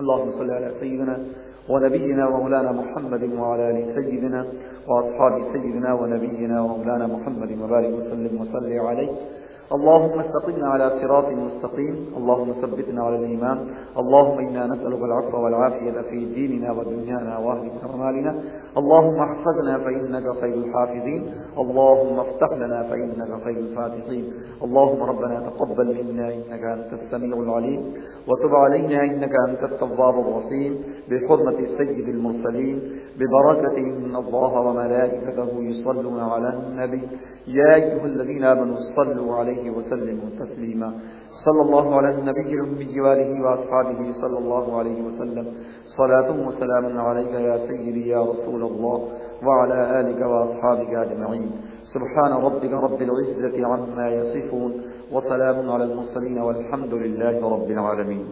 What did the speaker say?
اللهم صل على سيدنا ونبينا ومولانا محمد وعلى آل سيدنا وأصحاب سيدنا ونبينا ومولانا محمد وبارك وسلم وصلي عليه اللهم استقمنا على صراط مستقيم، اللهم ثبتنا على الإيمان، اللهم إنا نسألك العفو والعافية في ديننا ودنيانا وأهلنا ومالنا اللهم احفظنا فإنك خير الحافظين، اللهم افتح لنا فإنك خير الفاتحين، اللهم ربنا تقبل منا إنك أنت السميع العليم، وتب علينا إنك أنت التواب الرحيم، بحرمة السيد المرسلين، ببركة إن الله وملائكته يصلون على النبي. يا أيها الذين آمنوا صلوا عليه عليه وسلم تسليما صلى الله على النبي الأمي وآله وأصحابه صلى الله عليه وسلم۔ صلاة وسلام عليك يا سيدي يا رسول الله وعلى آلك وأصحابك أجمعين سبحان ربك رب العزة عما يصفون وسلام على المرسلين والحمد لله رب العالمين